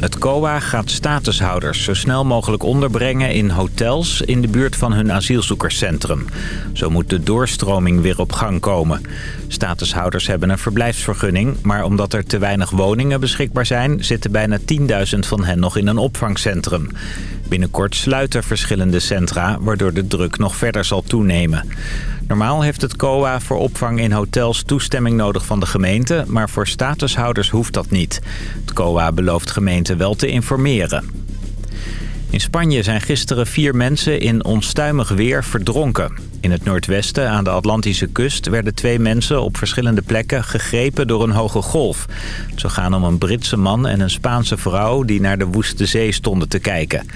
Het COA gaat statushouders zo snel mogelijk onderbrengen in hotels in de buurt van hun asielzoekerscentrum. Zo moet de doorstroming weer op gang komen. Statushouders hebben een verblijfsvergunning, maar omdat er te weinig woningen beschikbaar zijn... zitten bijna 10.000 van hen nog in een opvangcentrum. Binnenkort sluiten verschillende centra, waardoor de druk nog verder zal toenemen. Normaal heeft het COA voor opvang in hotels toestemming nodig van de gemeente... maar voor statushouders hoeft dat niet. Het COA belooft gemeenten wel te informeren. In Spanje zijn gisteren vier mensen in onstuimig weer verdronken. In het noordwesten aan de Atlantische kust werden twee mensen op verschillende plekken gegrepen door een hoge golf. Zo gaan om een Britse man en een Spaanse vrouw die naar de woeste zee stonden te kijken.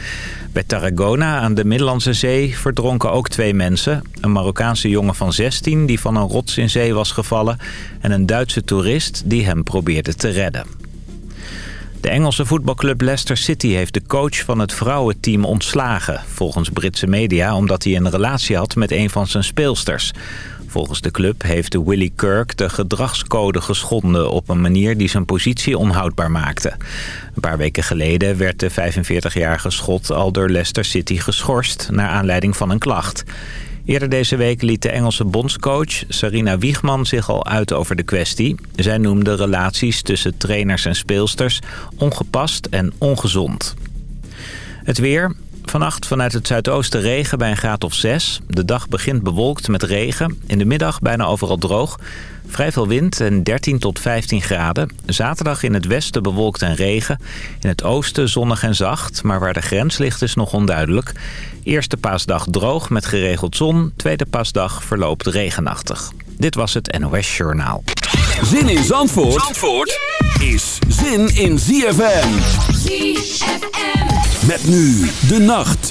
Bij Tarragona aan de Middellandse Zee verdronken ook twee mensen. Een Marokkaanse jongen van 16 die van een rots in zee was gevallen... en een Duitse toerist die hem probeerde te redden. De Engelse voetbalclub Leicester City heeft de coach van het vrouwenteam ontslagen. Volgens Britse media omdat hij een relatie had met een van zijn speelsters. Volgens de club heeft de Willy Kirk de gedragscode geschonden... op een manier die zijn positie onhoudbaar maakte. Een paar weken geleden werd de 45-jarige schot al door Leicester City geschorst... naar aanleiding van een klacht. Eerder deze week liet de Engelse bondscoach Sarina Wiegman zich al uit over de kwestie. Zij noemde relaties tussen trainers en speelsters ongepast en ongezond. Het weer. Vannacht vanuit het zuidoosten regen bij een graad of 6. De dag begint bewolkt met regen. In de middag bijna overal droog. Vrij veel wind en 13 tot 15 graden. Zaterdag in het westen bewolkt en regen. In het oosten zonnig en zacht, maar waar de grens ligt is nog onduidelijk. Eerste paasdag droog met geregeld zon. Tweede paasdag verloopt regenachtig. Dit was het NOS Journaal. Zin in Zandvoort, Zandvoort is zin in ZFM. ZFM. Met nu de nacht.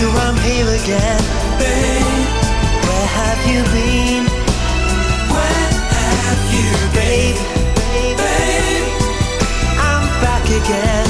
you, I'm here again. Babe, where have you been? Have you. I'm back again.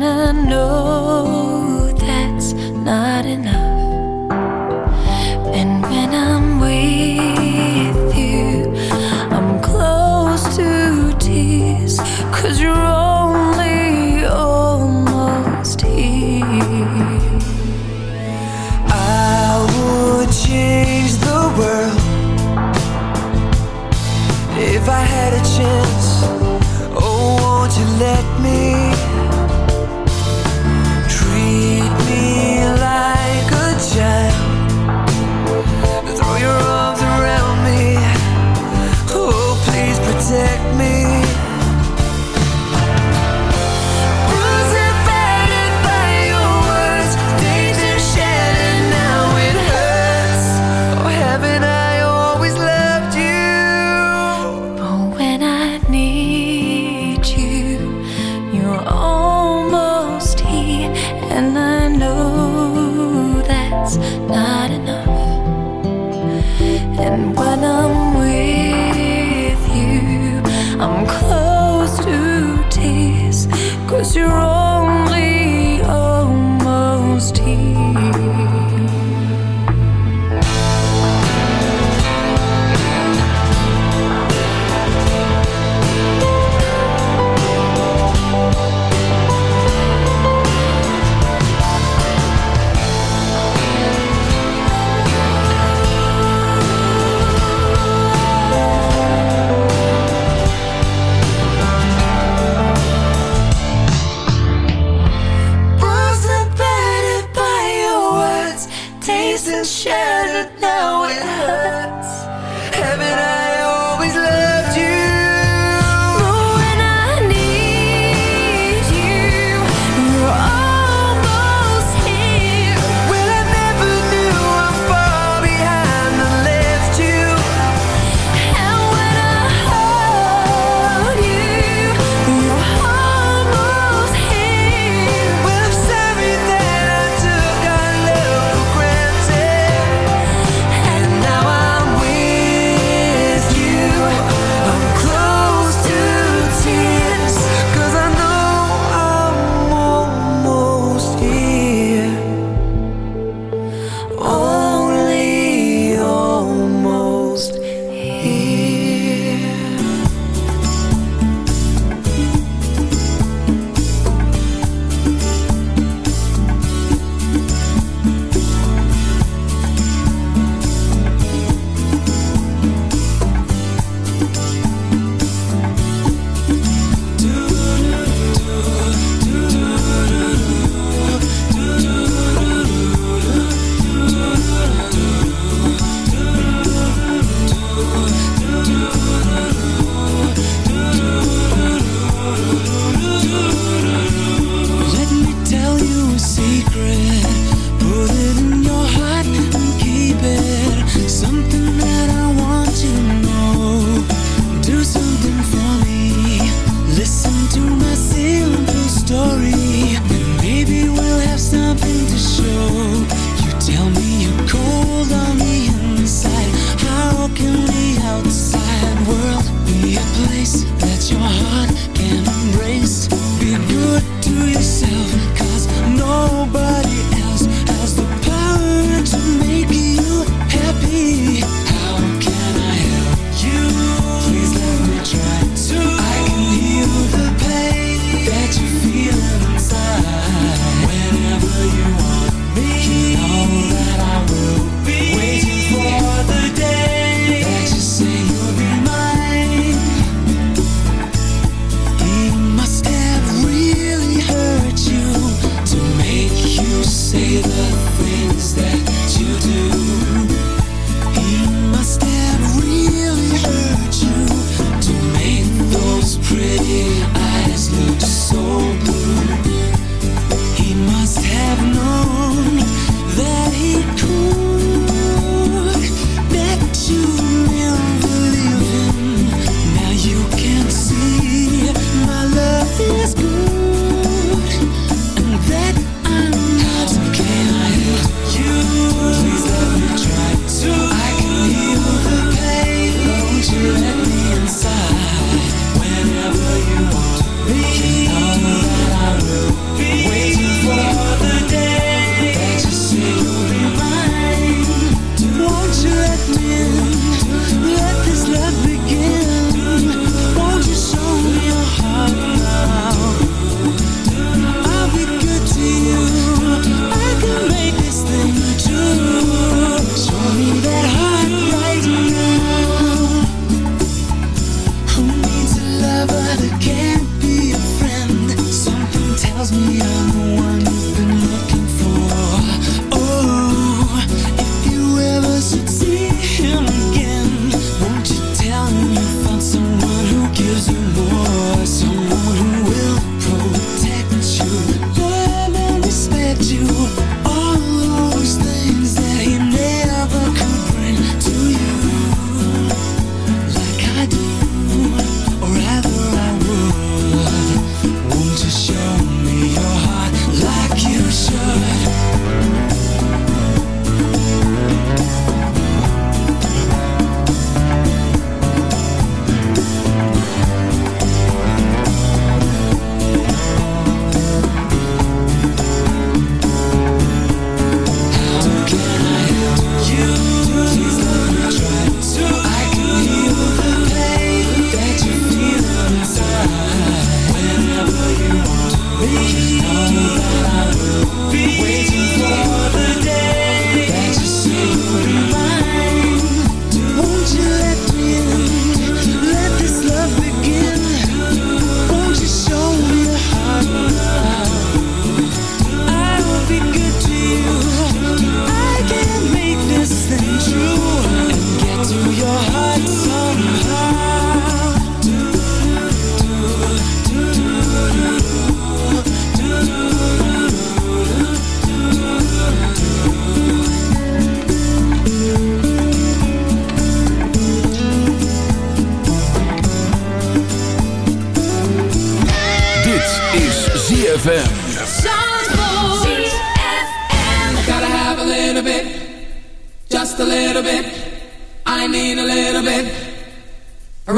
and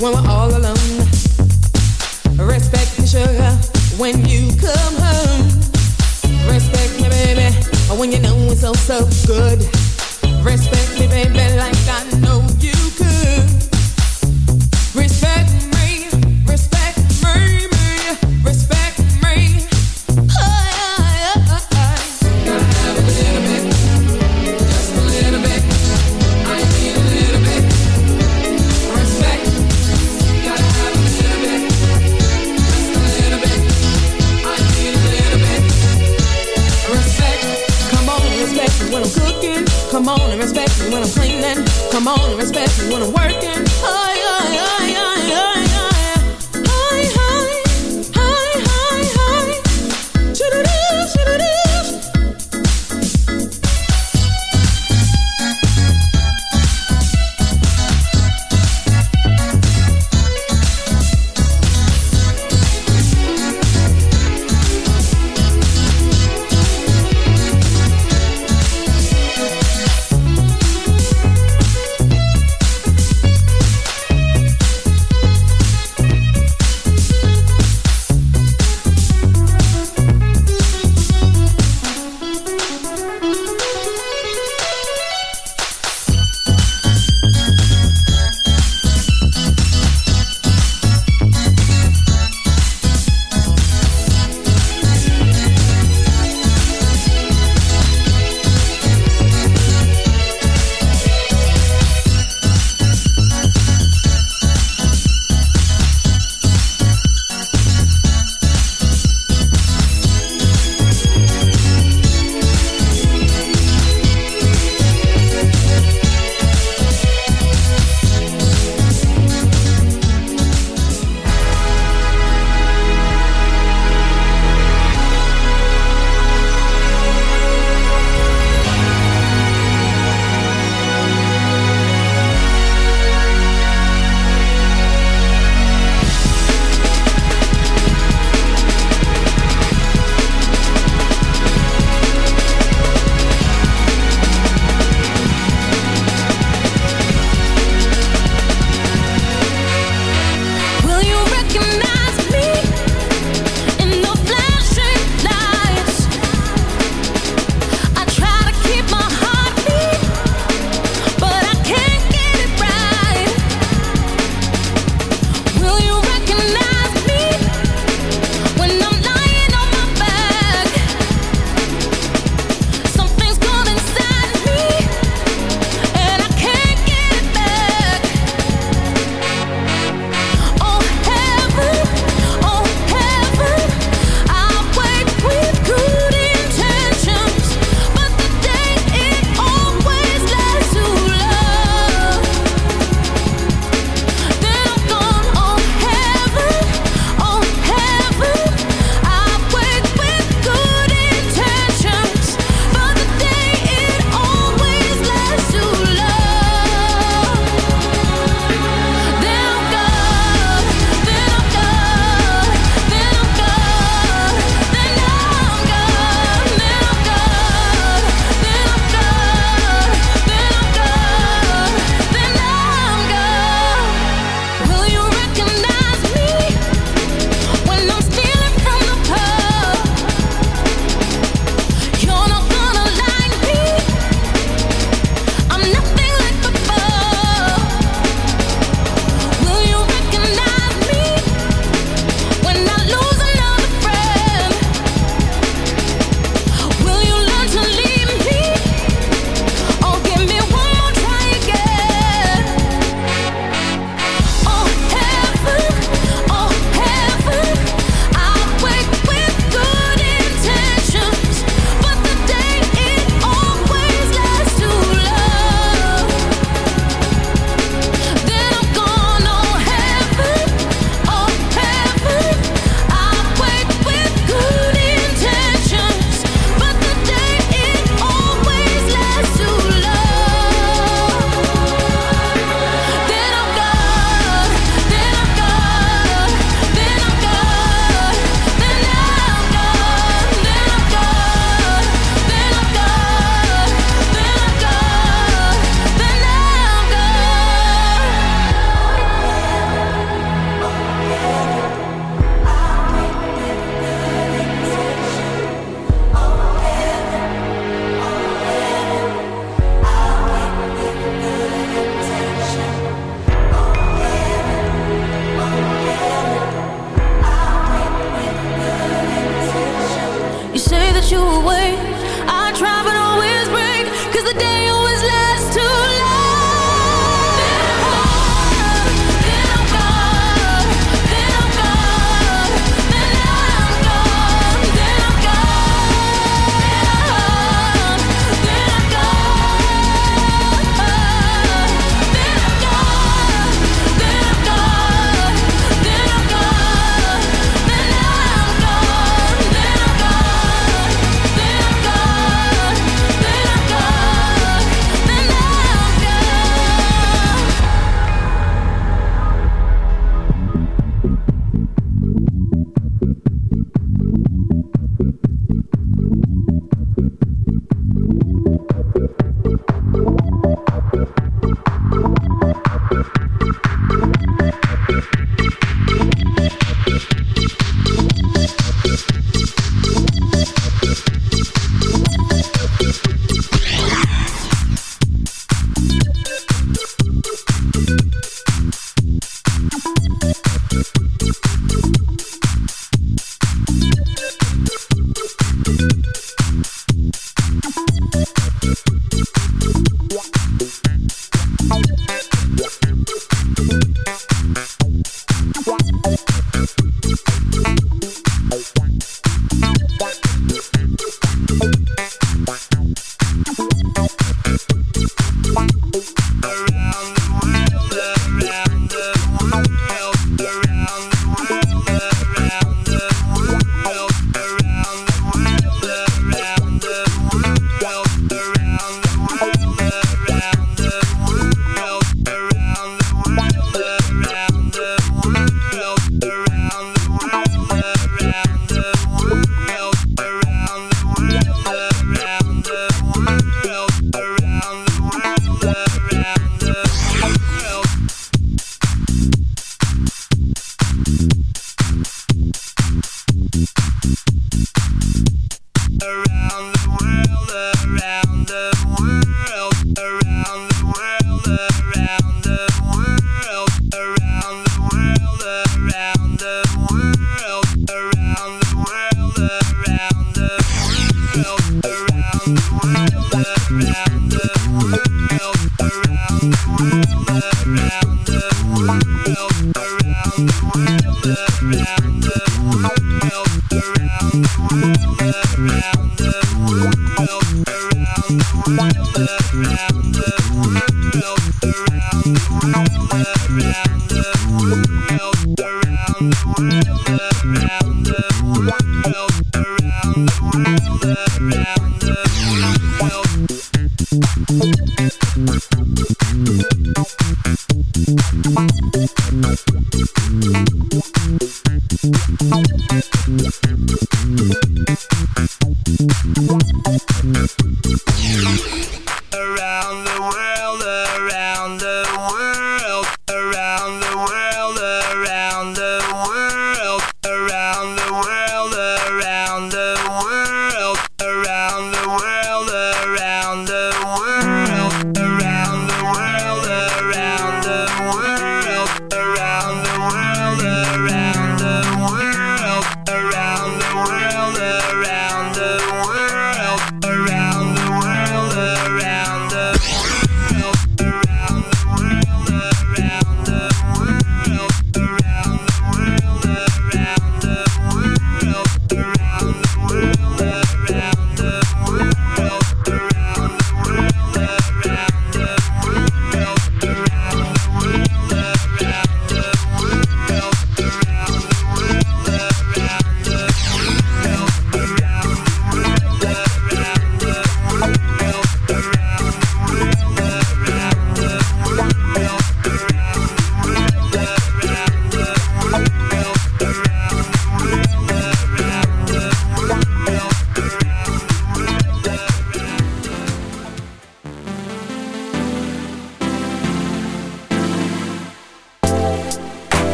when we're all alone. Respect me, sugar, when you come home. Respect me, baby, when you know it's all so good. Respect me, baby, like I know you.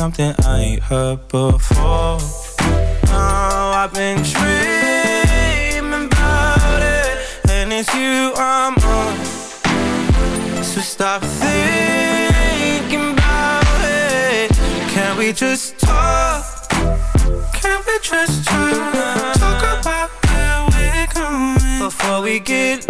something I ain't heard before. Oh, I've been dreaming about it, and it's you I'm on. So stop thinking about it. Can we just talk? Can we just talk? Talk about where we're going before we get